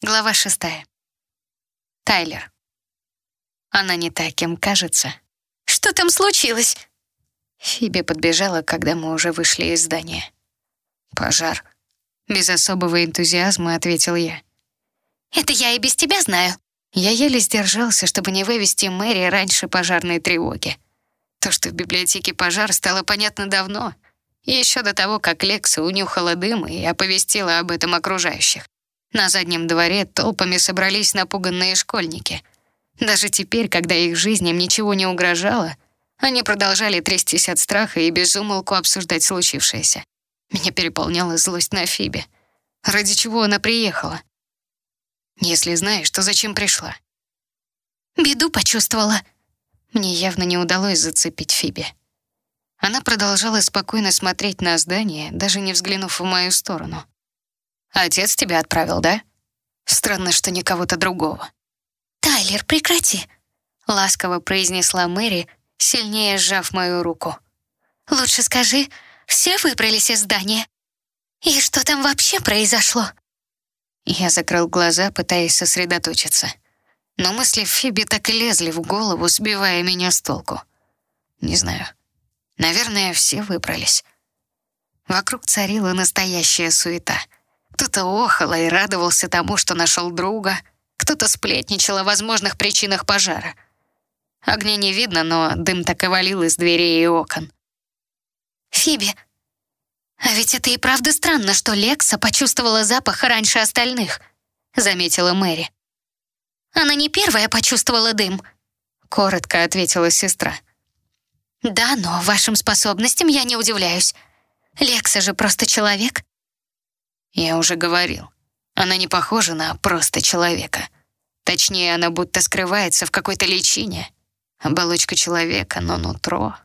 Глава шестая. Тайлер. Она не та, кем кажется. «Что там случилось?» Фиби подбежала, когда мы уже вышли из здания. «Пожар». Без особого энтузиазма ответил я. «Это я и без тебя знаю». Я еле сдержался, чтобы не вывести Мэри раньше пожарной тревоги. То, что в библиотеке пожар, стало понятно давно, еще до того, как Лекса унюхала дым и оповестила об этом окружающих. На заднем дворе толпами собрались напуганные школьники. Даже теперь, когда их жизням ничего не угрожало, они продолжали трястись от страха и безумолку обсуждать случившееся. Меня переполняла злость на Фибе. Ради чего она приехала? Если знаешь, то зачем пришла? Беду почувствовала. Мне явно не удалось зацепить Фибе. Она продолжала спокойно смотреть на здание, даже не взглянув в мою сторону. Отец тебя отправил, да? Странно, что не кого-то другого. Тайлер, прекрати, ласково произнесла Мэри, сильнее сжав мою руку. Лучше скажи, все выбрались из здания? И что там вообще произошло? Я закрыл глаза, пытаясь сосредоточиться. Но мысли Фиби так и лезли в голову, сбивая меня с толку. Не знаю. Наверное, все выбрались. Вокруг царила настоящая суета — кто-то охал и радовался тому, что нашел друга, кто-то сплетничал о возможных причинах пожара. Огня не видно, но дым так и валил из дверей и окон. «Фиби, а ведь это и правда странно, что Лекса почувствовала запах раньше остальных», заметила Мэри. «Она не первая почувствовала дым», коротко ответила сестра. «Да, но вашим способностям я не удивляюсь. Лекса же просто человек. Я уже говорил, она не похожа на просто человека. Точнее, она будто скрывается в какой-то личине. Оболочка человека, но нутро...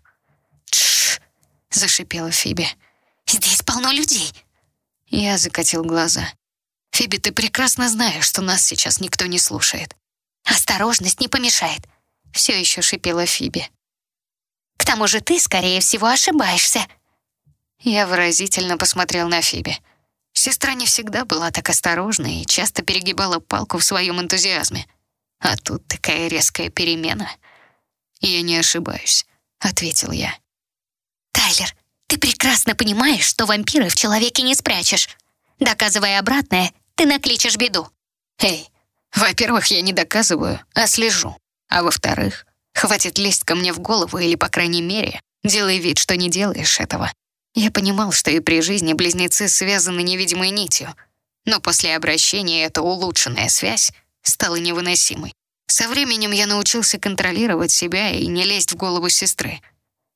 Тш! зашипела Фиби. «Здесь полно людей!» Я закатил глаза. «Фиби, ты прекрасно знаешь, что нас сейчас никто не слушает». «Осторожность не помешает», — все еще шипела Фиби. «К тому же ты, скорее всего, ошибаешься». Я выразительно посмотрел на Фиби. Сестра не всегда была так осторожна и часто перегибала палку в своем энтузиазме. А тут такая резкая перемена. «Я не ошибаюсь», — ответил я. «Тайлер, ты прекрасно понимаешь, что вампиры в человеке не спрячешь. Доказывая обратное, ты накличешь беду». «Эй, во-первых, я не доказываю, а слежу. А во-вторых, хватит лезть ко мне в голову или, по крайней мере, делай вид, что не делаешь этого. Я понимал, что и при жизни близнецы связаны невидимой нитью, но после обращения эта улучшенная связь стала невыносимой. Со временем я научился контролировать себя и не лезть в голову сестры.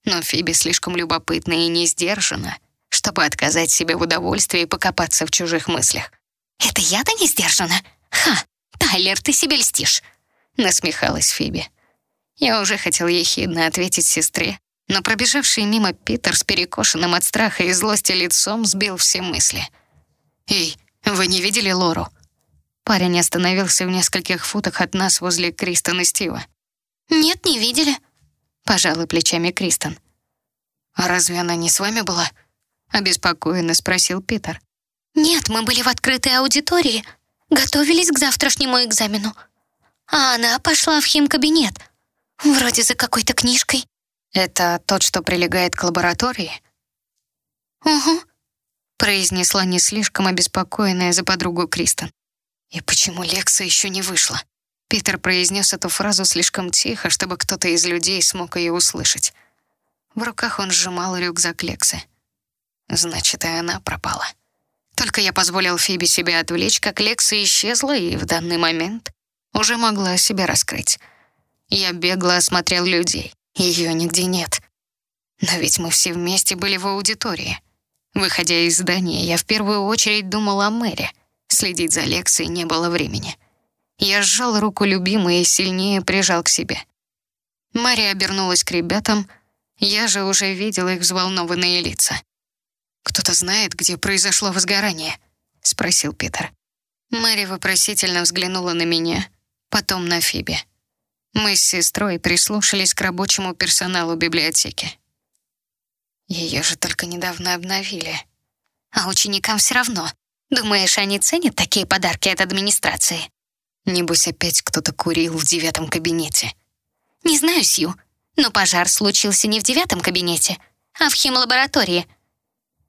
Но Фиби слишком любопытна и не сдержана, чтобы отказать себе в удовольствии покопаться в чужих мыслях. «Это я-то не сдержана? Ха! Тайлер, ты себе льстишь!» Насмехалась Фиби. Я уже хотел ехидно ответить сестре, но пробежавший мимо Питер с перекошенным от страха и злости лицом сбил все мысли. «Эй, вы не видели Лору?» Парень остановился в нескольких футах от нас возле Кристен и Стива. «Нет, не видели», — пожала плечами Кристен. «А разве она не с вами была?» — обеспокоенно спросил Питер. «Нет, мы были в открытой аудитории, готовились к завтрашнему экзамену. А она пошла в химкабинет, вроде за какой-то книжкой». «Это тот, что прилегает к лаборатории?» «Угу», — произнесла не слишком обеспокоенная за подругу Кристен. «И почему Лекса еще не вышла?» Питер произнес эту фразу слишком тихо, чтобы кто-то из людей смог ее услышать. В руках он сжимал рюкзак Лексы. Значит, и она пропала. Только я позволил Фиби себя отвлечь, как Лекса исчезла и в данный момент уже могла себя раскрыть. Я бегло осмотрел людей. Ее нигде нет. Но ведь мы все вместе были в аудитории. Выходя из здания, я в первую очередь думал о Мэри. Следить за лекцией не было времени. Я сжал руку любимой и сильнее прижал к себе. Мэри обернулась к ребятам, я же уже видел их взволнованные лица. «Кто-то знает, где произошло возгорание?» — спросил Питер. Мэри вопросительно взглянула на меня, потом на Фиби. Мы с сестрой прислушались к рабочему персоналу библиотеки. Ее же только недавно обновили. А ученикам все равно. Думаешь, они ценят такие подарки от администрации? Небось, опять кто-то курил в девятом кабинете. Не знаю, Сью, но пожар случился не в девятом кабинете, а в химлаборатории.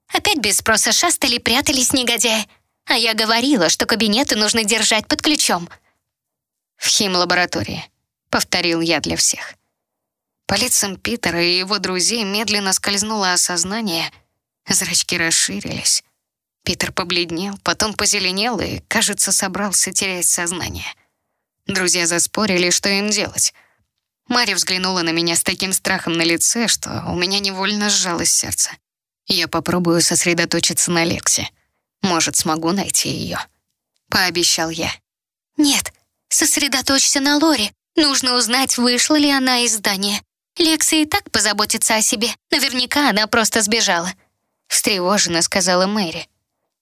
Опять без спроса шастали, прятались негодяи. А я говорила, что кабинеты нужно держать под ключом. В химлаборатории, повторил я для всех. По лицам Питера и его друзей медленно скользнуло осознание, зрачки расширились. Питер побледнел, потом позеленел и, кажется, собрался терять сознание. Друзья заспорили, что им делать. Мария взглянула на меня с таким страхом на лице, что у меня невольно сжалось сердце. Я попробую сосредоточиться на Лексе. Может, смогу найти ее. Пообещал я. Нет, сосредоточься на Лоре. Нужно узнать, вышла ли она из здания. Лекса и так позаботится о себе. Наверняка она просто сбежала. Встревоженно сказала Мэри.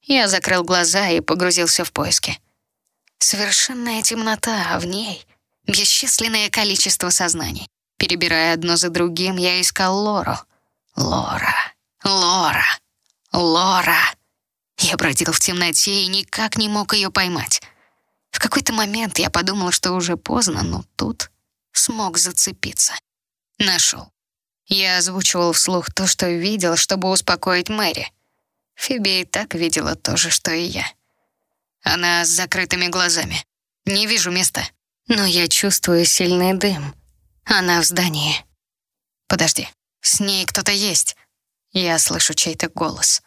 Я закрыл глаза и погрузился в поиски. Совершенная темнота, а в ней бесчисленное количество сознаний. Перебирая одно за другим, я искал Лору. Лора, Лора, Лора. Я бродил в темноте и никак не мог ее поймать. В какой-то момент я подумал, что уже поздно, но тут смог зацепиться. Нашел. Я озвучивал вслух то, что видел, чтобы успокоить Мэри. Фиби и так видела то же, что и я. Она с закрытыми глазами. Не вижу места. Но я чувствую сильный дым. Она в здании. Подожди, с ней кто-то есть. Я слышу чей-то голос.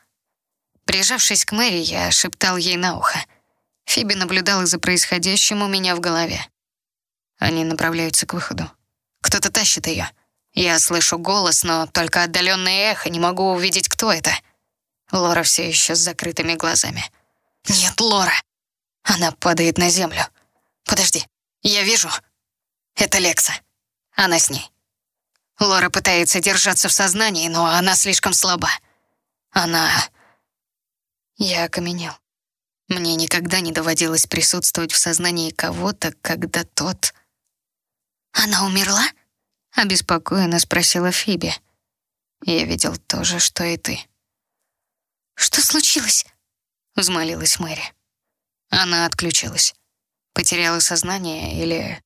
Прижавшись к Мэри, я шептал ей на ухо. Фиби наблюдала за происходящим у меня в голове. Они направляются к выходу. Кто-то тащит ее. Я слышу голос, но только отдаленное эхо, не могу увидеть, кто это. Лора все еще с закрытыми глазами. «Нет, Лора!» Она падает на землю. «Подожди, я вижу. Это Лекса. Она с ней». Лора пытается держаться в сознании, но она слишком слаба. Она... Я окаменел. Мне никогда не доводилось присутствовать в сознании кого-то, когда тот... «Она умерла?» — обеспокоенно спросила Фиби. «Я видел то же, что и ты». «Что случилось?» — взмолилась Мэри. Она отключилась. Потеряла сознание или...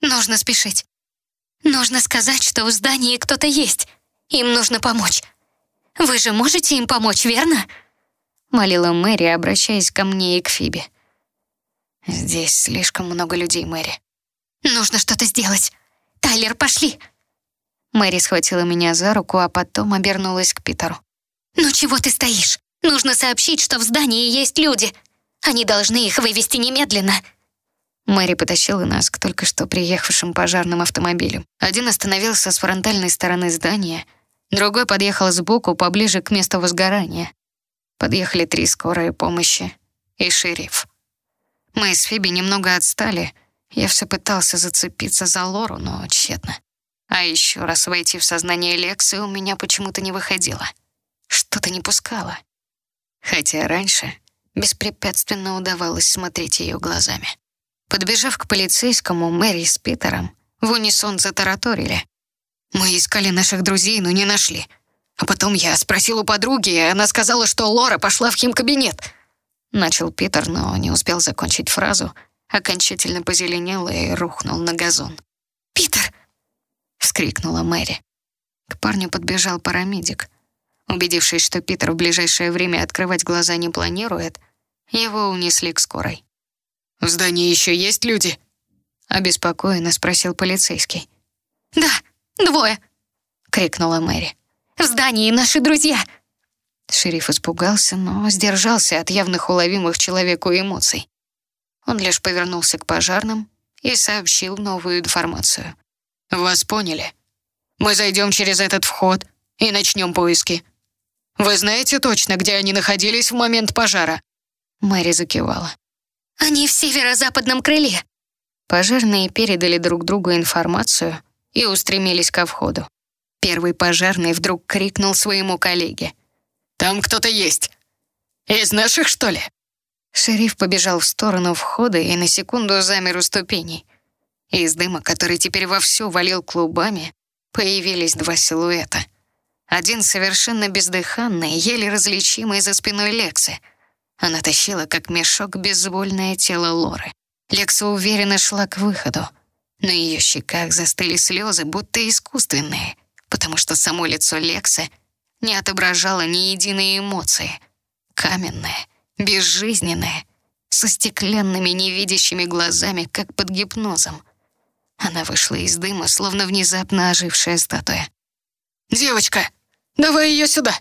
«Нужно спешить. Нужно сказать, что в здании кто-то есть. Им нужно помочь. Вы же можете им помочь, верно?» Молила Мэри, обращаясь ко мне и к Фиби. «Здесь слишком много людей, Мэри». «Нужно что-то сделать. Тайлер, пошли!» Мэри схватила меня за руку, а потом обернулась к Питеру. «Ну чего ты стоишь? Нужно сообщить, что в здании есть люди. Они должны их вывести немедленно». Мэри потащила нас к только что приехавшим пожарным автомобилям. Один остановился с фронтальной стороны здания, другой подъехал сбоку, поближе к месту возгорания. Подъехали три скорые помощи и шериф. Мы с Фиби немного отстали. Я все пытался зацепиться за Лору, но тщетно. А еще раз войти в сознание Лексы у меня почему-то не выходило. Что-то не пускало. Хотя раньше беспрепятственно удавалось смотреть ее глазами. Подбежав к полицейскому, Мэри с Питером в унисон затараторили. «Мы искали наших друзей, но не нашли. А потом я спросил у подруги, и она сказала, что Лора пошла в химкабинет». Начал Питер, но не успел закончить фразу. Окончательно позеленел и рухнул на газон. «Питер!» — вскрикнула Мэри. К парню подбежал парамедик. Убедившись, что Питер в ближайшее время открывать глаза не планирует, его унесли к скорой. «В здании еще есть люди?» — обеспокоенно спросил полицейский. «Да, двое!» — крикнула Мэри. «В здании наши друзья!» Шериф испугался, но сдержался от явных уловимых человеку эмоций. Он лишь повернулся к пожарным и сообщил новую информацию. «Вас поняли. Мы зайдем через этот вход и начнем поиски. Вы знаете точно, где они находились в момент пожара?» Мэри закивала. «Они в северо-западном крыле». Пожарные передали друг другу информацию и устремились ко входу. Первый пожарный вдруг крикнул своему коллеге. «Там кто-то есть! Из наших, что ли?» Шериф побежал в сторону входа и на секунду замер у ступеней. Из дыма, который теперь вовсю валил клубами, появились два силуэта. Один совершенно бездыханный, еле различимый за спиной Лексы. Она тащила, как мешок, безвольное тело Лоры. Лекса уверенно шла к выходу. На ее щеках застыли слезы, будто искусственные, потому что само лицо Лексы не отображало ни единой эмоции. Каменное, безжизненное, со стеклянными невидящими глазами, как под гипнозом. Она вышла из дыма, словно внезапно ожившая статуя. «Девочка, давай ее сюда!»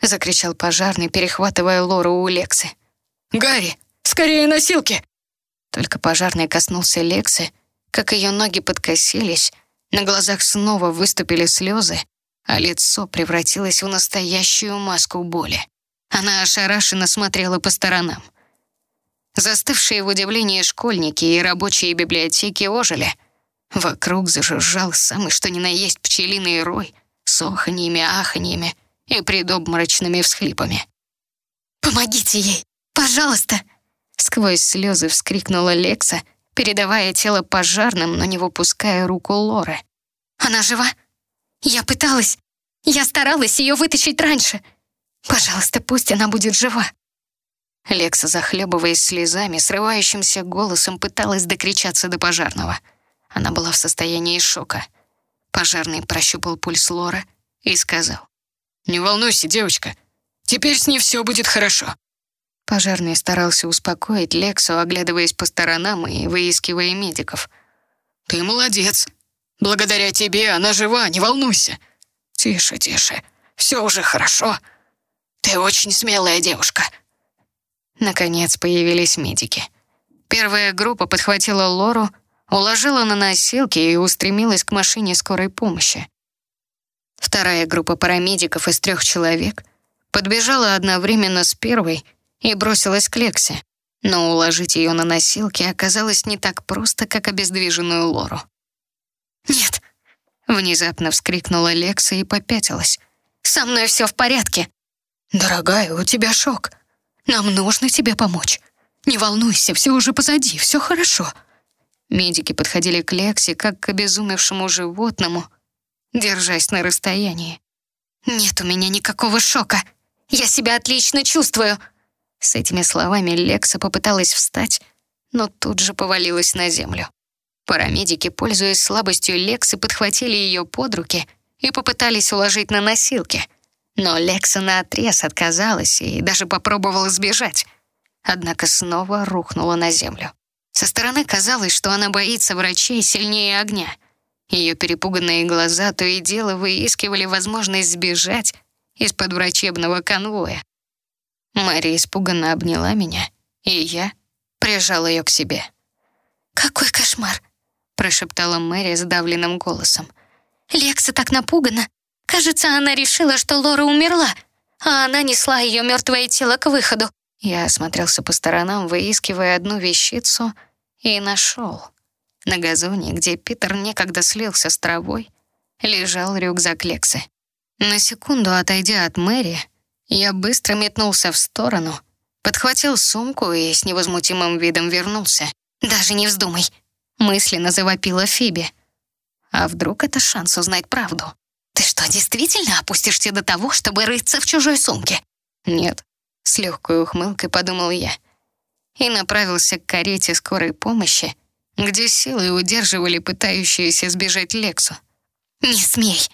Закричал пожарный, перехватывая Лору у Лексы. «Гарри, скорее носилки!» Только пожарный коснулся Лексы, как ее ноги подкосились, на глазах снова выступили слезы, а лицо превратилось в настоящую маску боли. Она ошарашенно смотрела по сторонам. Застывшие в удивлении школьники и рабочие библиотеки ожили. Вокруг зажужжал самый что ни на есть пчелиный рой с оханьями, аханьями и предобморочными всхлипами. «Помогите ей! Пожалуйста!» Сквозь слезы вскрикнула Лекса, передавая тело пожарным, но не выпуская руку Лоры. «Она жива? Я пыталась. Я старалась ее вытащить раньше. Пожалуйста, пусть она будет жива». Лекса, захлебываясь слезами, срывающимся голосом пыталась докричаться до пожарного. Она была в состоянии шока. Пожарный прощупал пульс Лора и сказал. «Не волнуйся, девочка. Теперь с ней все будет хорошо». Пожарный старался успокоить Лексу, оглядываясь по сторонам и выискивая медиков. «Ты молодец. Благодаря тебе она жива, не волнуйся. Тише, тише. Все уже хорошо. Ты очень смелая девушка». Наконец появились медики. Первая группа подхватила Лору, уложила на носилки и устремилась к машине скорой помощи. Вторая группа парамедиков из трех человек подбежала одновременно с первой и бросилась к Лексе, но уложить ее на носилки оказалось не так просто, как обездвиженную Лору. «Нет!» — внезапно вскрикнула Лекса и попятилась. «Со мной все в порядке!» «Дорогая, у тебя шок!» Нам нужно тебе помочь. Не волнуйся, все уже позади, все хорошо». Медики подходили к Лексе, как к обезумевшему животному, держась на расстоянии. «Нет у меня никакого шока. Я себя отлично чувствую». С этими словами Лекса попыталась встать, но тут же повалилась на землю. Парамедики, пользуясь слабостью Лексы, подхватили ее под руки и попытались уложить на носилки — но Лекса наотрез отказалась и даже попробовала сбежать. Однако снова рухнула на землю. Со стороны казалось, что она боится врачей сильнее огня. Ее перепуганные глаза то и дело выискивали возможность сбежать из-под врачебного конвоя. Мария испуганно обняла меня, и я прижал ее к себе. «Какой кошмар!» — прошептала Мэри сдавленным голосом. «Лекса так напугана, Кажется, она решила, что Лора умерла, а она несла ее мертвое тело к выходу. Я осмотрелся по сторонам, выискивая одну вещицу, и нашел. На газоне, где Питер некогда слился с травой, лежал рюкзак Лексы. На секунду отойдя от Мэри, я быстро метнулся в сторону, подхватил сумку и с невозмутимым видом вернулся. «Даже не вздумай!» — мысленно завопила Фиби. А вдруг это шанс узнать правду? Ты что, действительно опустишься до того, чтобы рыться в чужой сумке? Нет, с легкой ухмылкой подумал я. И направился к карете скорой помощи, где силой удерживали пытающуюся сбежать Лексу. «Не смей!»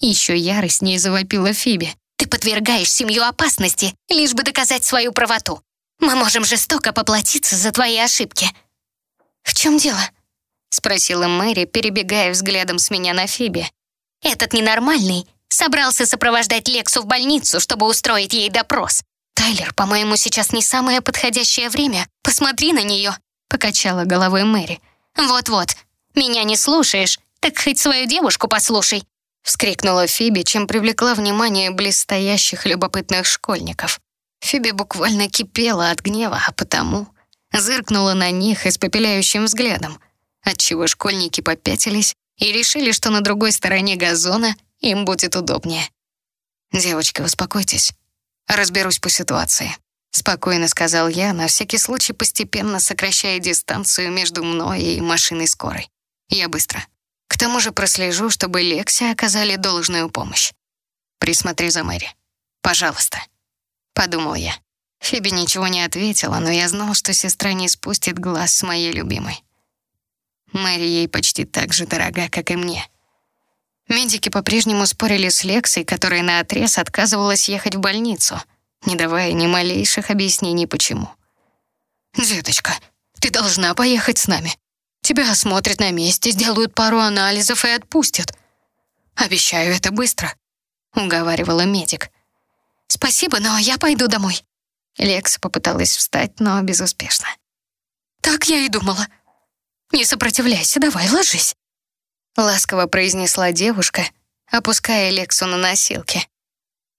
Еще яростнее завопила Фиби. «Ты подвергаешь семью опасности, лишь бы доказать свою правоту. Мы можем жестоко поплатиться за твои ошибки». «В чем дело?» — спросила Мэри, перебегая взглядом с меня на Фиби. Этот ненормальный собрался сопровождать Лексу в больницу, чтобы устроить ей допрос. «Тайлер, по-моему, сейчас не самое подходящее время. Посмотри на нее», — покачала головой Мэри. «Вот-вот, меня не слушаешь, так хоть свою девушку послушай», — вскрикнула Фиби, чем привлекла внимание близстоящих любопытных школьников. Фиби буквально кипела от гнева, а потому зыркнула на них испепеляющим взглядом, отчего школьники попятились и решили, что на другой стороне газона им будет удобнее. «Девочки, успокойтесь. Разберусь по ситуации», — спокойно сказал я, на всякий случай постепенно сокращая дистанцию между мной и машиной скорой. «Я быстро. К тому же прослежу, чтобы Лексе оказали должную помощь. Присмотри за Мэри. Пожалуйста», — подумал я. Фиби ничего не ответила, но я знал, что сестра не спустит глаз с моей любимой. Мэри ей почти так же дорога, как и мне. Медики по-прежнему спорили с Лексой, которая наотрез отказывалась ехать в больницу, не давая ни малейших объяснений, почему. «Деточка, ты должна поехать с нами. Тебя осмотрят на месте, сделают пару анализов и отпустят. Обещаю, это быстро», — уговаривала медик. «Спасибо, но я пойду домой». Лекса попыталась встать, но безуспешно. «Так я и думала. Не сопротивляйся, давай, ложись». Ласково произнесла девушка, опуская Лексу на носилки.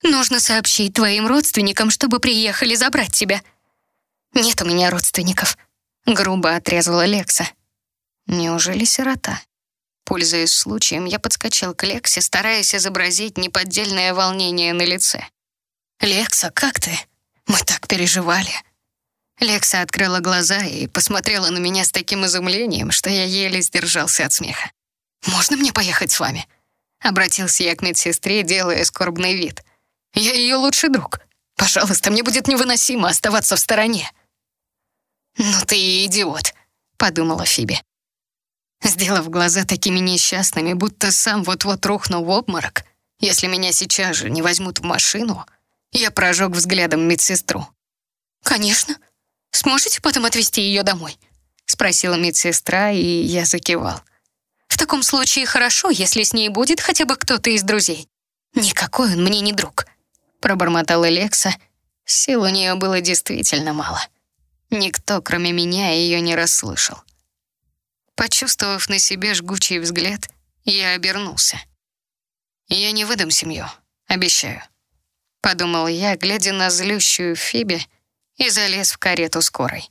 «Нужно сообщить твоим родственникам, чтобы приехали забрать тебя». «Нет у меня родственников», — грубо отрезала Лекса. «Неужели сирота?» Пользуясь случаем, я подскочил к Лексе, стараясь изобразить неподдельное волнение на лице. «Лекса, как ты? Мы так переживали». Лекса открыла глаза и посмотрела на меня с таким изумлением, что я еле сдержался от смеха. «Можно мне поехать с вами?» Обратился я к медсестре, делая скорбный вид. «Я ее лучший друг. Пожалуйста, мне будет невыносимо оставаться в стороне». «Ну ты идиот», — подумала Фиби. Сделав глаза такими несчастными, будто сам вот-вот рухнул в обморок, если меня сейчас же не возьмут в машину, я прожег взглядом медсестру. «Конечно. Сможете потом отвезти ее домой?» — спросила медсестра, и я закивал. «В таком случае хорошо, если с ней будет хотя бы кто-то из друзей. Никакой он мне не друг», — пробормотала Лекса. Сил у нее было действительно мало. Никто, кроме меня, ее не расслышал. Почувствовав на себе жгучий взгляд, я обернулся. «Я не выдам семью, обещаю», — подумал я, глядя на злющую Фиби, и залез в карету скорой.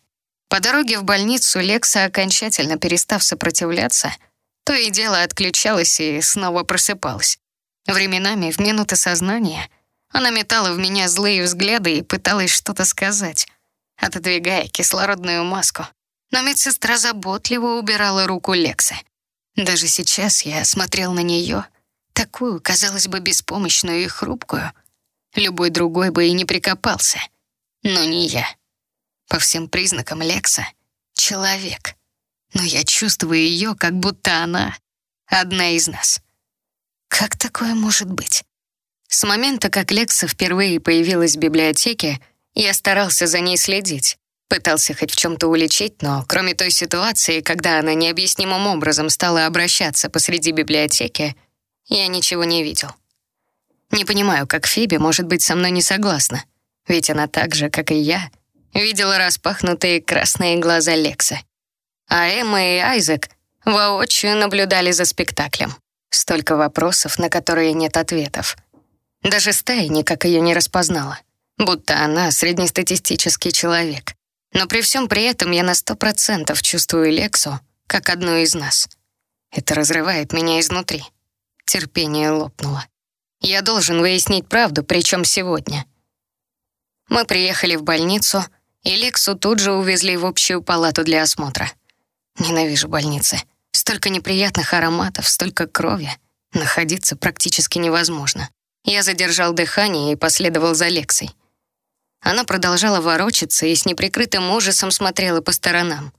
По дороге в больницу Лекса, окончательно перестав сопротивляться, то и дело отключалась и снова просыпалась. Временами, в минуты сознания, она метала в меня злые взгляды и пыталась что-то сказать, отодвигая кислородную маску, но медсестра заботливо убирала руку Лекса. Даже сейчас я смотрел на нее, такую, казалось бы, беспомощную и хрупкую. Любой другой бы и не прикопался. Но не я. По всем признакам Лекса — человек. Но я чувствую ее, как будто она одна из нас. Как такое может быть? С момента, как Лекса впервые появилась в библиотеке, я старался за ней следить. Пытался хоть в чем-то уличить, но кроме той ситуации, когда она необъяснимым образом стала обращаться посреди библиотеки, я ничего не видел. Не понимаю, как Фиби может быть со мной не согласна, ведь она так же, как и я, видела распахнутые красные глаза Лекса. А Эмма и Айзек воочию наблюдали за спектаклем. Столько вопросов, на которые нет ответов. Даже стая никак ее не распознала, будто она среднестатистический человек. Но при всем при этом я на сто процентов чувствую Лексу как одну из нас. Это разрывает меня изнутри. Терпение лопнуло. Я должен выяснить правду, причем сегодня. Мы приехали в больницу, и Лексу тут же увезли в общую палату для осмотра. Ненавижу больницы. Столько неприятных ароматов, столько крови. Находиться практически невозможно. Я задержал дыхание и последовал за Лексой. Она продолжала ворочаться и с неприкрытым ужасом смотрела по сторонам.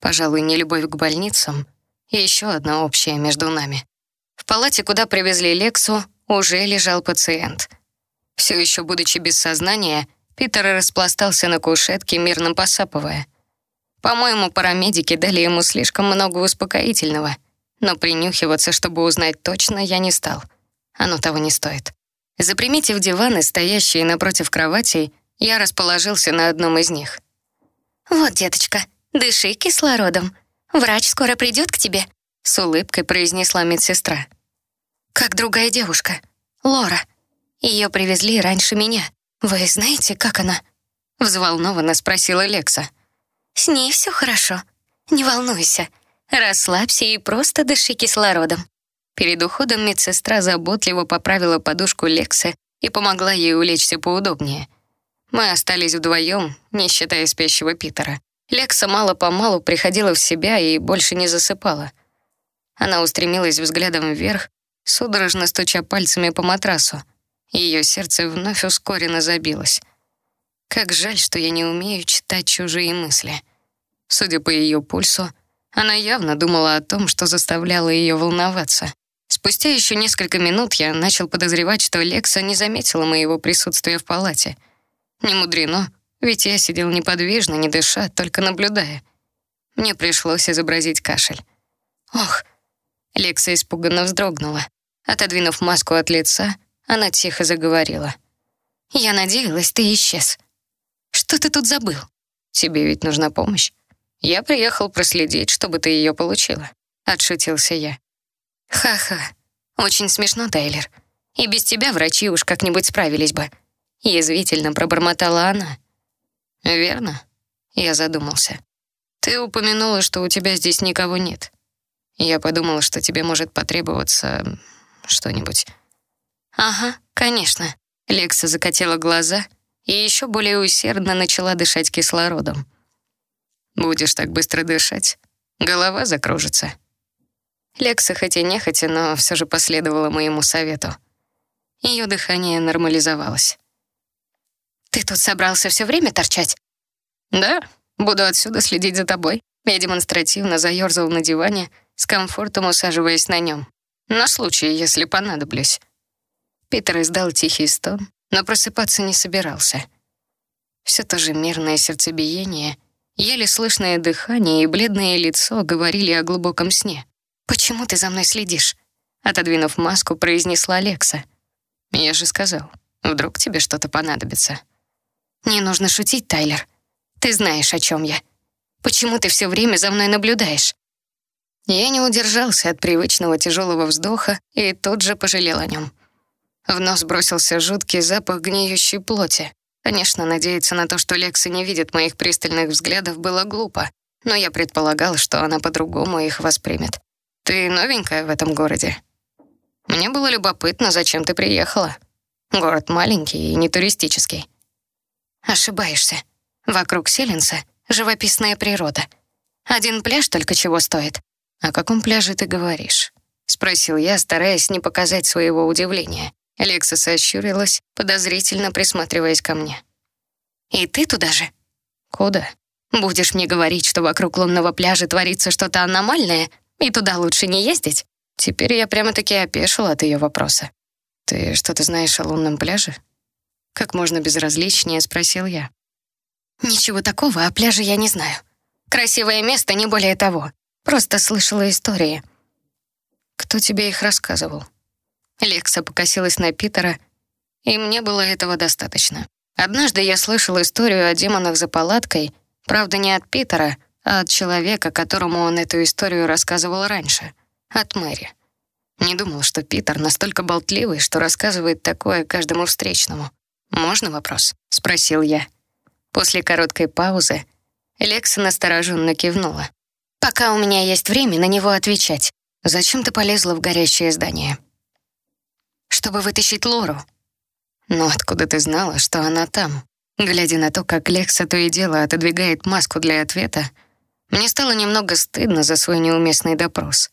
Пожалуй, не любовь к больницам и еще одна общая между нами. В палате, куда привезли Лексу, уже лежал пациент. Все еще будучи без сознания, Питер распластался на кушетке, мирно посапывая. По-моему, парамедики дали ему слишком много успокоительного, но принюхиваться, чтобы узнать точно, я не стал. Оно того не стоит. Заприметив диваны, стоящие напротив кроватей, я расположился на одном из них. «Вот, деточка, дыши кислородом. Врач скоро придет к тебе», — с улыбкой произнесла медсестра. «Как другая девушка, Лора. Ее привезли раньше меня. Вы знаете, как она?» — взволнованно спросила Лекса. «С ней все хорошо. Не волнуйся. Расслабься и просто дыши кислородом». Перед уходом медсестра заботливо поправила подушку Лексы и помогла ей улечься поудобнее — мы остались вдвоем, не считая спящего Питера. Лекса мало-помалу приходила в себя и больше не засыпала. Она устремилась взглядом вверх, судорожно стуча пальцами по матрасу. Ее сердце вновь ускоренно забилось. Как жаль, что я не умею читать чужие мысли. Судя по ее пульсу, она явно думала о том, что заставляло ее волноваться. Спустя еще несколько минут я начал подозревать, что Лекса не заметила моего присутствия в палате. Не мудрено, ведь я сидел неподвижно, не дыша, только наблюдая. Мне пришлось изобразить кашель. Ох, Лекса испуганно вздрогнула. Отодвинув маску от лица, она тихо заговорила. «Я надеялась, ты исчез. Что ты тут забыл?» «Тебе ведь нужна помощь. Я приехал проследить, чтобы ты ее получила», — отшутился я. «Ха-ха, очень смешно, Тайлер. И без тебя врачи уж как-нибудь справились бы», — язвительно пробормотала она. «Верно?» — я задумался. «Ты упомянула, что у тебя здесь никого нет. Я подумала, что тебе может потребоваться что-нибудь. Ага, конечно. Лекса закатила глаза и еще более усердно начала дышать кислородом. Будешь так быстро дышать, голова закружится. Лекса хоть и нехотя, но все же последовала моему совету. Ее дыхание нормализовалось. «Ты тут собрался все время торчать?» «Да, буду отсюда следить за тобой». Я демонстративно заерзал на диване, с комфортом усаживаясь на нем. На случай, если понадоблюсь. Питер издал тихий стон, но просыпаться не собирался. Все то же мирное сердцебиение, еле слышное дыхание и бледное лицо говорили о глубоком сне. «Почему ты за мной следишь?» Отодвинув маску, произнесла Алекса. «Я же сказал, вдруг тебе что-то понадобится». «Не нужно шутить, Тайлер. Ты знаешь, о чем я. Почему ты все время за мной наблюдаешь?» Я не удержался от привычного тяжелого вздоха и тут же пожалел о нем. В нос бросился жуткий запах гниющей плоти. Конечно, надеяться на то, что Лекса не видит моих пристальных взглядов, было глупо, но я предполагал, что она по-другому их воспримет. «Ты новенькая в этом городе?» «Мне было любопытно, зачем ты приехала. Город маленький и не туристический». «Ошибаешься. Вокруг Селенса живописная природа. Один пляж только чего стоит. «О каком пляже ты говоришь?» — спросил я, стараясь не показать своего удивления. Лекса сощурилась, подозрительно присматриваясь ко мне. «И ты туда же?» «Куда?» «Будешь мне говорить, что вокруг лунного пляжа творится что-то аномальное, и туда лучше не ездить?» Теперь я прямо-таки опешила от ее вопроса. «Ты что-то знаешь о лунном пляже?» Как можно безразличнее спросил я. «Ничего такого о пляже я не знаю. Красивое место, не более того. Просто слышала истории. Кто тебе их рассказывал? Лекса покосилась на Питера, и мне было этого достаточно. Однажды я слышала историю о демонах за палаткой, правда, не от Питера, а от человека, которому он эту историю рассказывал раньше, от Мэри. Не думал, что Питер настолько болтливый, что рассказывает такое каждому встречному. «Можно вопрос?» — спросил я. После короткой паузы Лекса настороженно кивнула. Пока у меня есть время на него отвечать. Зачем ты полезла в горящее здание? Чтобы вытащить Лору. Но откуда ты знала, что она там? Глядя на то, как Лекса то и дело отодвигает маску для ответа, мне стало немного стыдно за свой неуместный допрос.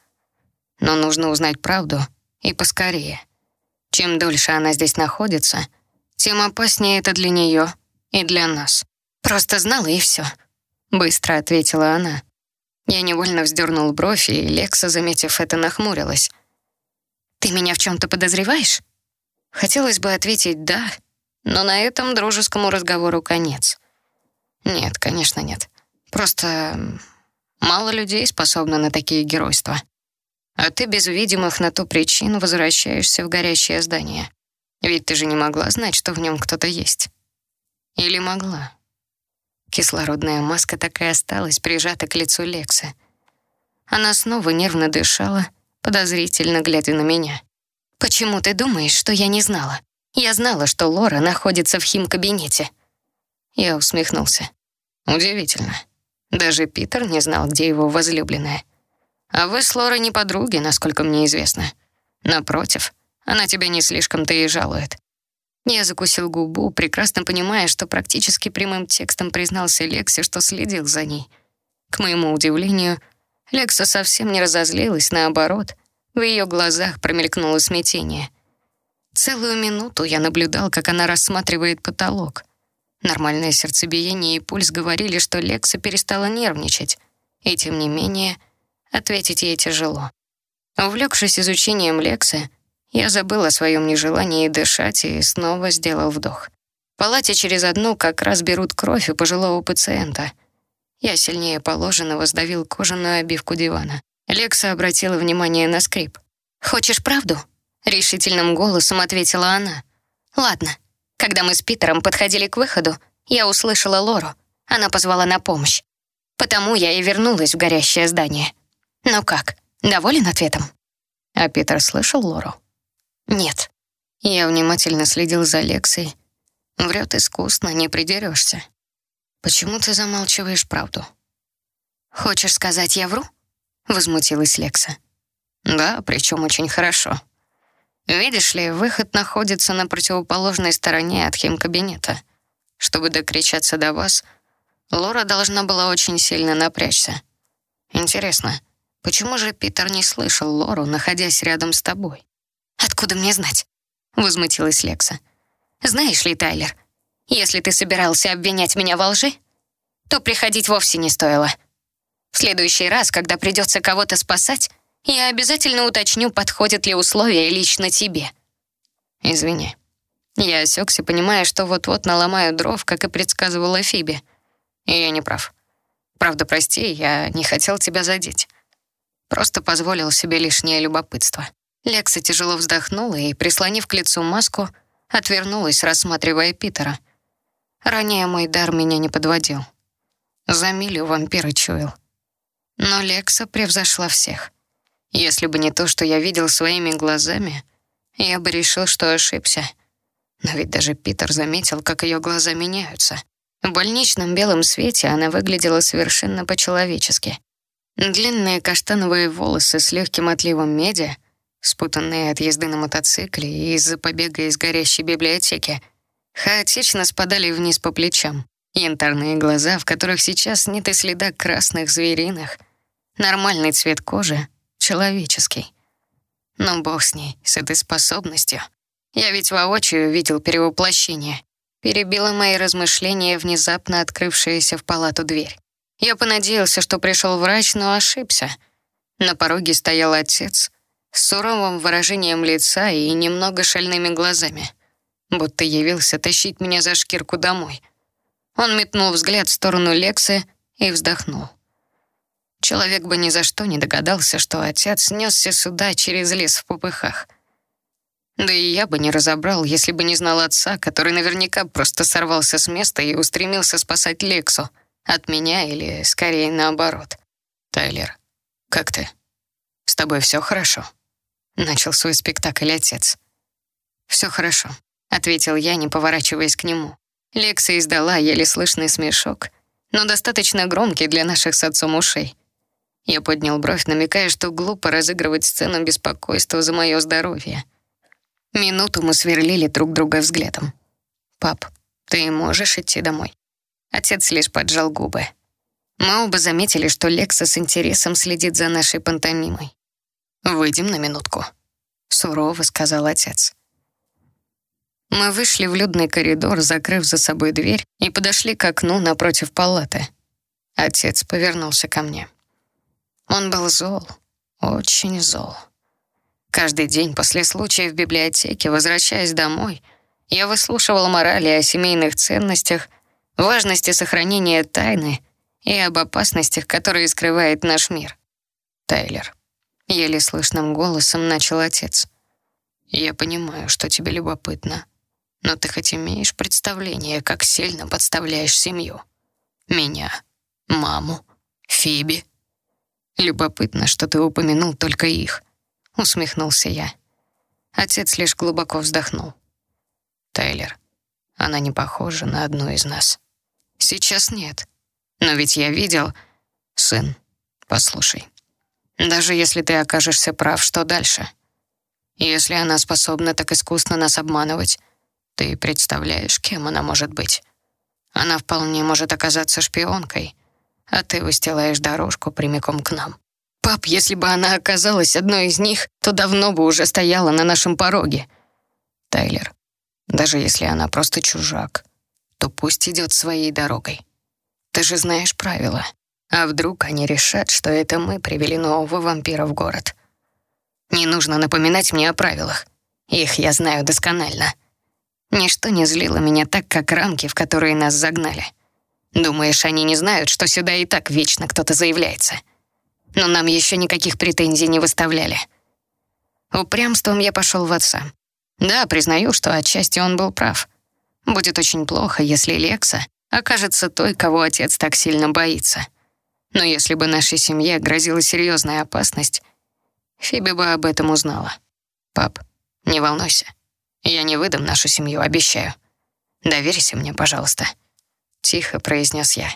Но нужно узнать правду, и поскорее. Чем дольше она здесь находится, тем опаснее это для нее и для нас. Просто знала и все. Быстро ответила она. Я невольно вздернул бровь, и Лекса, заметив это, нахмурилась. «Ты меня в чем то подозреваешь?» Хотелось бы ответить «да», но на этом дружескому разговору конец. Нет, конечно, нет. Просто мало людей способны на такие геройства. А ты без видимых на то причин возвращаешься в горящее здание. Ведь ты же не могла знать, что в нем кто-то есть. Или могла? Кислородная маска так и осталась прижата к лицу Лекса. Она снова нервно дышала, подозрительно глядя на меня. «Почему ты думаешь, что я не знала? Я знала, что Лора находится в химкабинете». Я усмехнулся. «Удивительно. Даже Питер не знал, где его возлюбленная. А вы с Лорой не подруги, насколько мне известно. Напротив, она тебя не слишком-то и жалует. Я закусил губу, прекрасно понимая, что практически прямым текстом признался Лексе, что следил за ней. К моему удивлению, Лекса совсем не разозлилась, наоборот. В ее глазах промелькнуло смятение. Целую минуту я наблюдал, как она рассматривает потолок. Нормальное сердцебиение и пульс говорили, что Лекса перестала нервничать, и тем не менее ответить ей тяжело. Увлекшись изучением Лексы, я забыл о своем нежелании дышать и снова сделал вдох. В палате через одну как раз берут кровь у пожилого пациента. Я сильнее положенного сдавил кожаную обивку дивана. Лекса обратила внимание на скрип. «Хочешь правду?» — решительным голосом ответила она. «Ладно, когда мы с Питером подходили к выходу, я услышала Лору. Она позвала на помощь. Потому я и вернулась в горящее здание. Ну как, доволен ответом? А Питер слышал Лору? Нет. Я внимательно следил за Лексой. Врет искусно, не придерешься. Почему ты замалчиваешь правду? Хочешь сказать, я вру? Возмутилась Лекса. Да, причем очень хорошо. Видишь ли, выход находится на противоположной стороне от химкабинета. Чтобы докричаться до вас, Лора должна была очень сильно напрячься. Интересно, почему же Питер не слышал Лору, находясь рядом с тобой? Откуда мне знать? возмутилась Лекса. Знаешь ли, Тайлер, если ты собирался обвинять меня во лжи, то приходить вовсе не стоило. В следующий раз, когда придется кого-то спасать, я обязательно уточню, подходят ли условия лично тебе. Извини. Я осекся, понимая, что вот-вот наломаю дров, как и предсказывала Фиби. И я не прав. Правда, прости, я не хотел тебя задеть. Просто позволил себе лишнее любопытство. Лекса тяжело вздохнула и, прислонив к лицу маску, отвернулась, рассматривая Питера. Ранее мой дар меня не подводил. За милю вампира чуял. Но Лекса превзошла всех. Если бы не то, что я видел своими глазами, я бы решил, что ошибся. Но ведь даже Питер заметил, как ее глаза меняются. В больничном белом свете она выглядела совершенно по-человечески. Длинные каштановые волосы с легким отливом меди, спутанные от езды на мотоцикле и из-за побега из горящей библиотеки, хаотично спадали вниз по плечам. Янтарные глаза, в которых сейчас нет и следа красных звериных, нормальный цвет кожи, человеческий. Но бог с ней, с этой способностью. Я ведь воочию видел перевоплощение. Перебило мои размышления внезапно открывшаяся в палату дверь. Я понадеялся, что пришел врач, но ошибся. На пороге стоял отец с суровым выражением лица и немного шальными глазами, будто явился тащить меня за шкирку домой. Он метнул взгляд в сторону Лексы и вздохнул. Человек бы ни за что не догадался, что отец несся сюда через лес в попыхах. Да и я бы не разобрал, если бы не знал отца, который наверняка просто сорвался с места и устремился спасать Лексу от меня или, скорее, наоборот. «Тайлер, как ты? Тобой все хорошо?» Начал свой спектакль отец. «Все хорошо», — ответил я, не поворачиваясь к нему. Лекса издала еле слышный смешок, но достаточно громкий для наших с отцом ушей. Я поднял бровь, намекая, что глупо разыгрывать сцену беспокойства за мое здоровье. Минуту мы сверлили друг друга взглядом. «Пап, ты можешь идти домой?» Отец лишь поджал губы. Мы оба заметили, что Лекса с интересом следит за нашей пантомимой. «Выйдем на минутку», — сурово сказал отец. Мы вышли в людный коридор, закрыв за собой дверь, и подошли к окну напротив палаты. Отец повернулся ко мне. Он был зол, очень зол. Каждый день после случая в библиотеке, возвращаясь домой, я выслушивал морали о семейных ценностях, важности сохранения тайны и об опасностях, которые скрывает наш мир. Тайлер, еле слышным голосом начал отец. Я понимаю, что тебе любопытно, но ты хоть имеешь представление, как сильно подставляешь семью? Меня, маму, Фиби «Любопытно, что ты упомянул только их», — усмехнулся я. Отец лишь глубоко вздохнул. «Тайлер, она не похожа на одну из нас». «Сейчас нет. Но ведь я видел...» «Сын, послушай. Даже если ты окажешься прав, что дальше? Если она способна так искусно нас обманывать, ты представляешь, кем она может быть? Она вполне может оказаться шпионкой» а ты выстилаешь дорожку прямиком к нам. Пап, если бы она оказалась одной из них, то давно бы уже стояла на нашем пороге. Тайлер, даже если она просто чужак, то пусть идет своей дорогой. Ты же знаешь правила. А вдруг они решат, что это мы привели нового вампира в город? Не нужно напоминать мне о правилах. Их я знаю досконально. Ничто не злило меня так, как рамки, в которые нас загнали. Думаешь, они не знают, что сюда и так вечно кто-то заявляется? Но нам еще никаких претензий не выставляли. Упрямством я пошел в отца. Да, признаю, что отчасти он был прав. Будет очень плохо, если Лекса окажется той, кого отец так сильно боится. Но если бы нашей семье грозила серьезная опасность, Фиби бы об этом узнала. Пап, не волнуйся. Я не выдам нашу семью, обещаю. Доверься мне, пожалуйста. Тихо произнес я.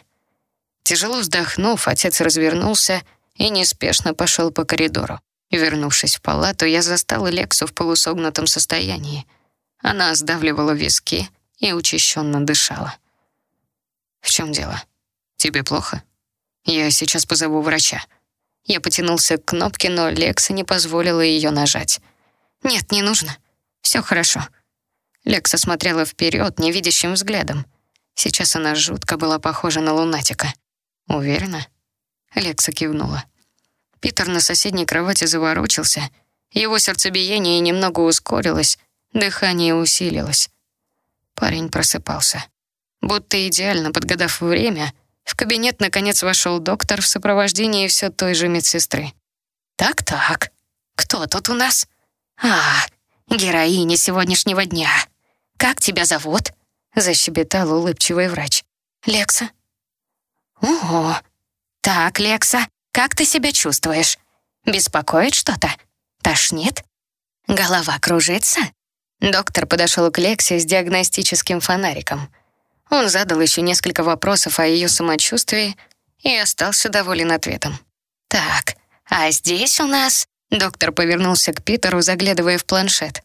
Тяжело вздохнув, отец развернулся и неспешно пошел по коридору. Вернувшись в палату, я застала Лексу в полусогнутом состоянии. Она сдавливала виски и учащенно дышала. «В чем дело? Тебе плохо? Я сейчас позову врача». Я потянулся к кнопке, но Лекса не позволила ее нажать. «Нет, не нужно. Все хорошо». Лекса смотрела вперед невидящим взглядом. Сейчас она жутко была похожа на лунатика. «Уверена?» Лекса кивнула. Питер на соседней кровати заворочился. Его сердцебиение немного ускорилось, дыхание усилилось. Парень просыпался. Будто идеально подгадав время, в кабинет наконец вошел доктор в сопровождении все той же медсестры. «Так-так, кто тут у нас?» «А, героиня сегодняшнего дня. Как тебя зовут?» Защебетал улыбчивый врач. «Лекса». «Ого. Так, Лекса, как ты себя чувствуешь? Беспокоит что-то? Тошнит? Голова кружится?» Доктор подошел к Лексе с диагностическим фонариком. Он задал еще несколько вопросов о ее самочувствии и остался доволен ответом. «Так, а здесь у нас...» Доктор повернулся к Питеру, заглядывая в планшет.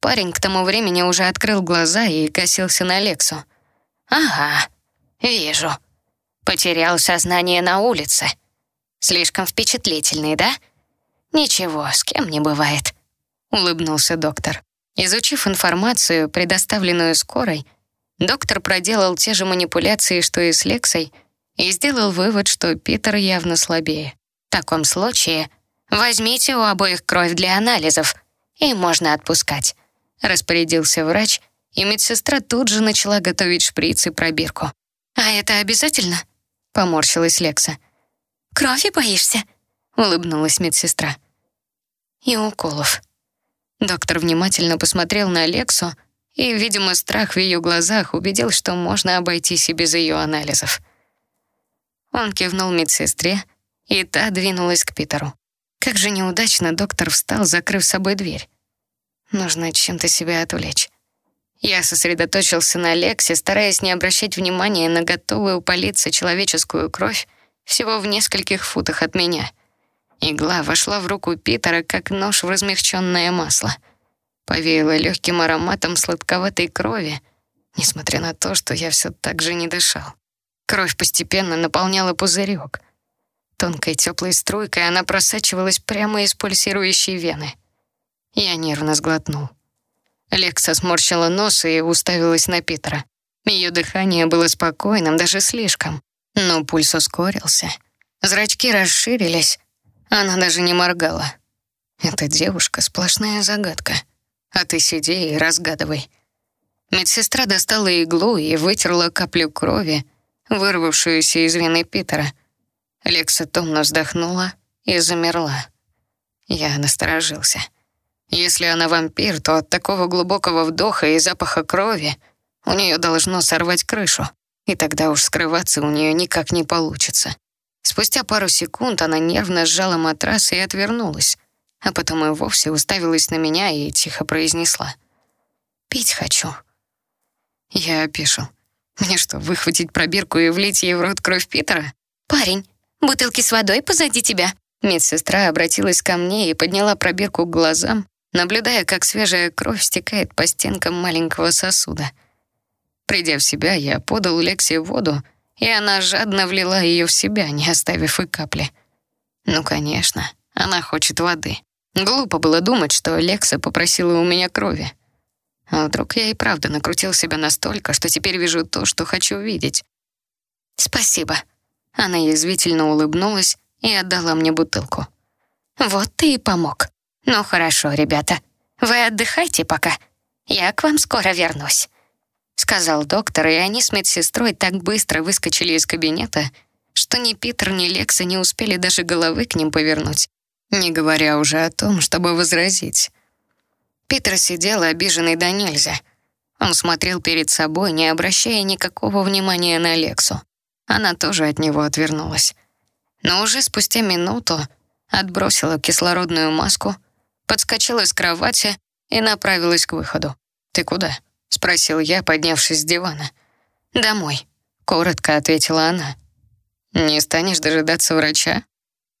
Парень к тому времени уже открыл глаза и косился на Лексу. «Ага, вижу. Потерял сознание на улице. Слишком впечатлительный, да? Ничего, с кем не бывает», — улыбнулся доктор. Изучив информацию, предоставленную скорой, доктор проделал те же манипуляции, что и с Лексой, и сделал вывод, что Питер явно слабее. В таком случае возьмите у обоих кровь для анализов, и можно отпускать. Распорядился врач, и медсестра тут же начала готовить шприц и пробирку. «А это обязательно?» — поморщилась Лекса. «Крови боишься?» — улыбнулась медсестра. «И уколов». Доктор внимательно посмотрел на Лексу, и, видимо, страх в ее глазах убедил, что можно обойтись и без ее анализов. Он кивнул медсестре, и та двинулась к Питеру. Как же неудачно доктор встал, закрыв собой дверь. Нужно чем-то себя отвлечь. Я сосредоточился на Лексе, стараясь не обращать внимания на готовую палиться человеческую кровь всего в нескольких футах от меня. Игла вошла в руку Питера, как нож в размягченное масло. Повеяло легким ароматом сладковатой крови, несмотря на то, что я все так же не дышал. Кровь постепенно наполняла пузырек. Тонкой теплой струйкой она просачивалась прямо из пульсирующей вены — я нервно сглотнул. Лекса сморщила нос и уставилась на Питера. Ее дыхание было спокойным, даже слишком. Но пульс ускорился. Зрачки расширились. Она даже не моргала. Эта девушка — сплошная загадка. А ты сиди и разгадывай. Медсестра достала иглу и вытерла каплю крови, вырвавшуюся из вены Питера. Лекса томно вздохнула и замерла. Я насторожился. Если она вампир, то от такого глубокого вдоха и запаха крови у нее должно сорвать крышу, и тогда уж скрываться у нее никак не получится. Спустя пару секунд она нервно сжала матрас и отвернулась, а потом и вовсе уставилась на меня и тихо произнесла. «Пить хочу». Я опешил. Мне что, выхватить пробирку и влить ей в рот кровь Питера? «Парень, бутылки с водой позади тебя». Медсестра обратилась ко мне и подняла пробирку к глазам, наблюдая, как свежая кровь стекает по стенкам маленького сосуда. Придя в себя, я подал Лексе воду, и она жадно влила ее в себя, не оставив и капли. Ну, конечно, она хочет воды. Глупо было думать, что Лекса попросила у меня крови. А вдруг я и правда накрутил себя настолько, что теперь вижу то, что хочу видеть? «Спасибо». Она язвительно улыбнулась и отдала мне бутылку. «Вот ты и помог. Ну хорошо, ребята, вы отдыхайте пока. Я к вам скоро вернусь», — сказал доктор, и они с медсестрой так быстро выскочили из кабинета, что ни Питер, ни Лекса не успели даже головы к ним повернуть, не говоря уже о том, чтобы возразить. Питер сидел обиженный до нельзя. Он смотрел перед собой, не обращая никакого внимания на Лексу. Она тоже от него отвернулась. Но уже спустя минуту отбросила кислородную маску, подскочила с кровати и направилась к выходу. «Ты куда?» — спросил я, поднявшись с дивана. «Домой», — коротко ответила она. «Не станешь дожидаться врача?»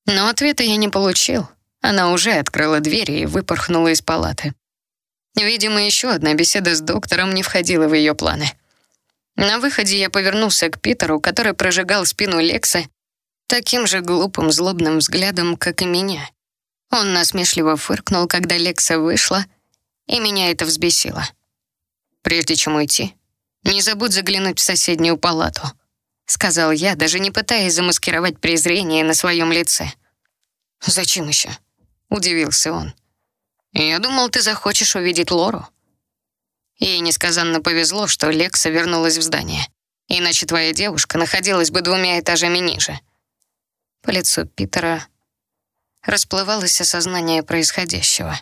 Но ответа я не получил. Она уже открыла дверь и выпорхнула из палаты. Видимо, еще одна беседа с доктором не входила в ее планы. На выходе я повернулся к Питеру, который прожигал спину Лекса таким же глупым, злобным взглядом, как и меня. Он насмешливо фыркнул, когда Лекса вышла, и меня это взбесило. «Прежде чем уйти, не забудь заглянуть в соседнюю палату», сказал я, даже не пытаясь замаскировать презрение на своем лице. «Зачем еще?» — удивился он. «Я думал, ты захочешь увидеть Лору». Ей несказанно повезло, что Лекса вернулась в здание. Иначе твоя девушка находилась бы двумя этажами ниже. По лицу Питера расплывалось осознание происходящего.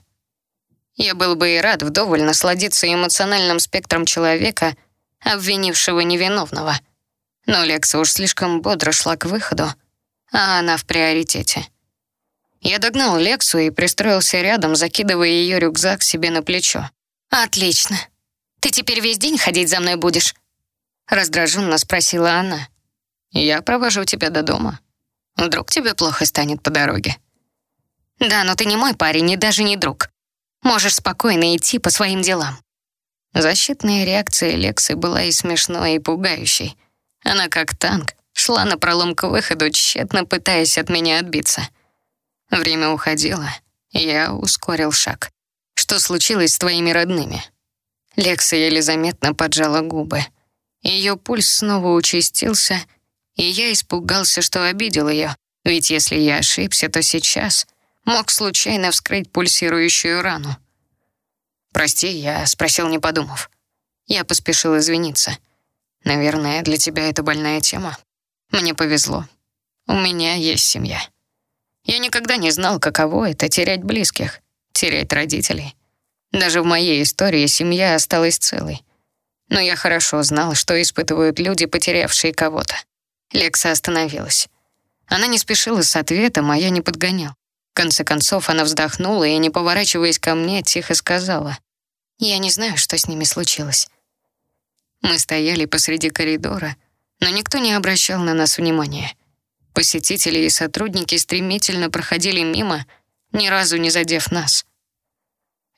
Я был бы и рад вдоволь насладиться эмоциональным спектром человека, обвинившего невиновного. Но Лекса уж слишком бодро шла к выходу, а она в приоритете. Я догнал Лексу и пристроился рядом, закидывая ее рюкзак себе на плечо. «Отлично. Ты теперь весь день ходить за мной будешь?» Раздраженно спросила она. «Я провожу тебя до дома. Вдруг тебе плохо станет по дороге?» «Да, но ты не мой парень и даже не друг. Можешь спокойно идти по своим делам». Защитная реакция Лексы была и смешной, и пугающей. Она, как танк, шла на пролом к выходу, тщетно пытаясь от меня отбиться. Время уходило, я ускорил шаг. «Что случилось с твоими родными?» Лекса еле заметно поджала губы. Ее пульс снова участился, и я испугался, что обидел ее. Ведь если я ошибся, то сейчас мог случайно вскрыть пульсирующую рану. «Прости, я спросил, не подумав». Я поспешил извиниться. «Наверное, для тебя это больная тема. Мне повезло. У меня есть семья». Я никогда не знал, каково это — терять близких, терять родителей. Даже в моей истории семья осталась целой. Но я хорошо знал, что испытывают люди, потерявшие кого-то. Лекса остановилась. Она не спешила с ответом, а я не подгонял. В конце концов, она вздохнула и, не поворачиваясь ко мне, тихо сказала. «Я не знаю, что с ними случилось». Мы стояли посреди коридора, но никто не обращал на нас внимания. Посетители и сотрудники стремительно проходили мимо, ни разу не задев нас.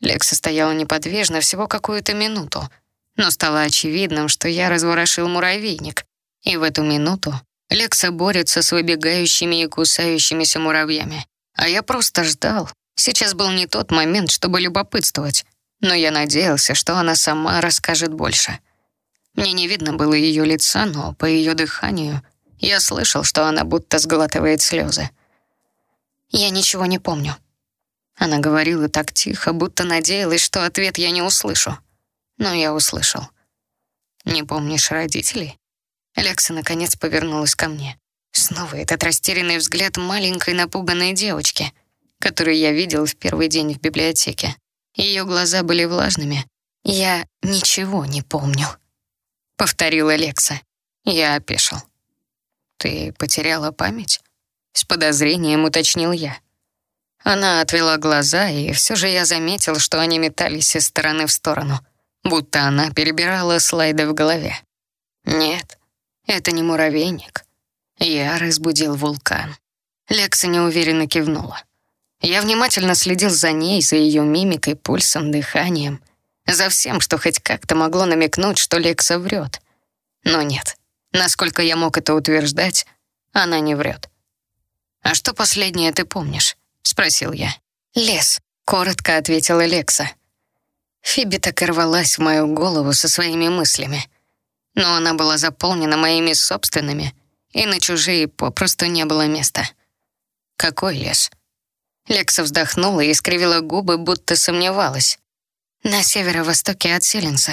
Лекса стояла неподвижно всего какую-то минуту, но стало очевидным, что я разворошил муравейник, и в эту минуту Лекса борется с выбегающими и кусающимися муравьями. А я просто ждал. Сейчас был не тот момент, чтобы любопытствовать, но я надеялся, что она сама расскажет больше. Мне не видно было ее лица, но по ее дыханию — я слышал, что она будто сглатывает слезы. «Я ничего не помню». Она говорила так тихо, будто надеялась, что ответ я не услышу. Но я услышал. «Не помнишь родителей?» Лекса наконец повернулась ко мне. Снова этот растерянный взгляд маленькой напуганной девочки, которую я видел в первый день в библиотеке. Ее глаза были влажными. «Я ничего не помню», — повторила Лекса. Я опешил. «Ты потеряла память?» С подозрением уточнил я. Она отвела глаза, и все же я заметил, что они метались из стороны в сторону, будто она перебирала слайды в голове. Нет, это не муравейник. Я разбудил вулкан. Лекса неуверенно кивнула. Я внимательно следил за ней, за ее мимикой, пульсом, дыханием, за всем, что хоть как-то могло намекнуть, что Лекса врет. Но нет, Насколько я мог это утверждать, она не врет. «А что последнее ты помнишь?» — спросил я. «Лес», — коротко ответила Лекса. Фиби так и рвалась в мою голову со своими мыслями. Но она была заполнена моими собственными, и на чужие попросту не было места. Какой лес? Лекса вздохнула и искривила губы, будто сомневалась. На северо-востоке от Селенса.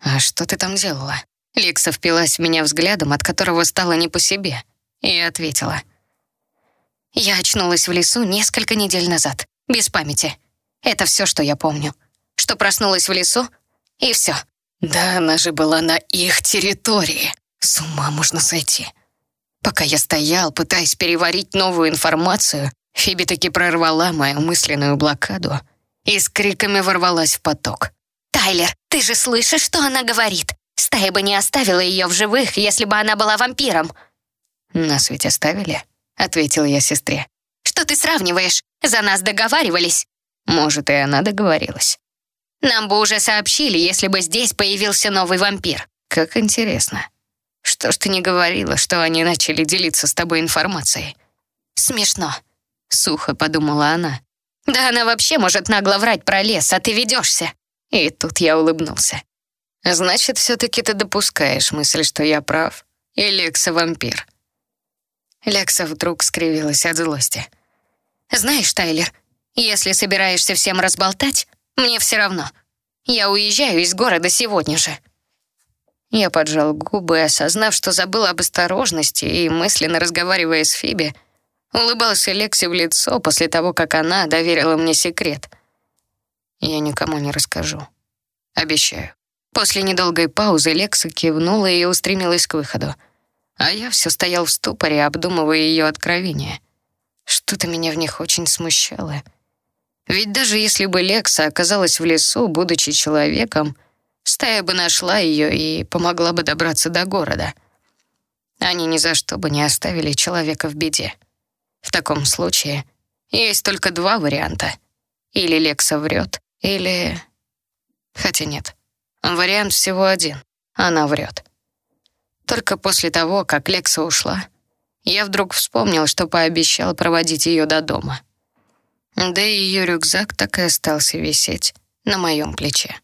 А что ты там делала? Лекса впилась в меня взглядом, от которого стало не по себе, и ответила. Я очнулась в лесу несколько недель назад, без памяти. Это все, что я помню что проснулась в лесу, и все. Да, она же была на их территории. С ума можно сойти. Пока я стоял, пытаясь переварить новую информацию, Фиби таки прорвала мою мысленную блокаду и с криками ворвалась в поток. «Тайлер, ты же слышишь, что она говорит? Стая бы не оставила ее в живых, если бы она была вампиром». «Нас ведь оставили?» — ответил я сестре. «Что ты сравниваешь? За нас договаривались». «Может, и она договорилась. Нам бы уже сообщили, если бы здесь появился новый вампир. Как интересно. Что ж ты не говорила, что они начали делиться с тобой информацией? Смешно. Сухо подумала она. Да она вообще может нагло врать про лес, а ты ведешься. И тут я улыбнулся. Значит, все-таки ты допускаешь мысль, что я прав, и Лекса вампир. Лекса вдруг скривилась от злости. Знаешь, Тайлер, если собираешься всем разболтать, мне все равно. Я уезжаю из города сегодня же». Я поджал губы, осознав, что забыл об осторожности и, мысленно разговаривая с Фиби, улыбался Лекси в лицо после того, как она доверила мне секрет. Я никому не расскажу. Обещаю. После недолгой паузы Лекса кивнула и устремилась к выходу. А я все стоял в ступоре, обдумывая ее откровения. Что-то меня в них очень смущало — ведь даже если бы Лекса оказалась в лесу, будучи человеком, стая бы нашла ее и помогла бы добраться до города. Они ни за что бы не оставили человека в беде. В таком случае есть только два варианта. Или Лекса врет, или... Хотя нет, вариант всего один. Она врет. Только после того, как Лекса ушла, я вдруг вспомнил, что пообещал проводить ее до дома. Да и ее рюкзак так и остался висеть на моем плече.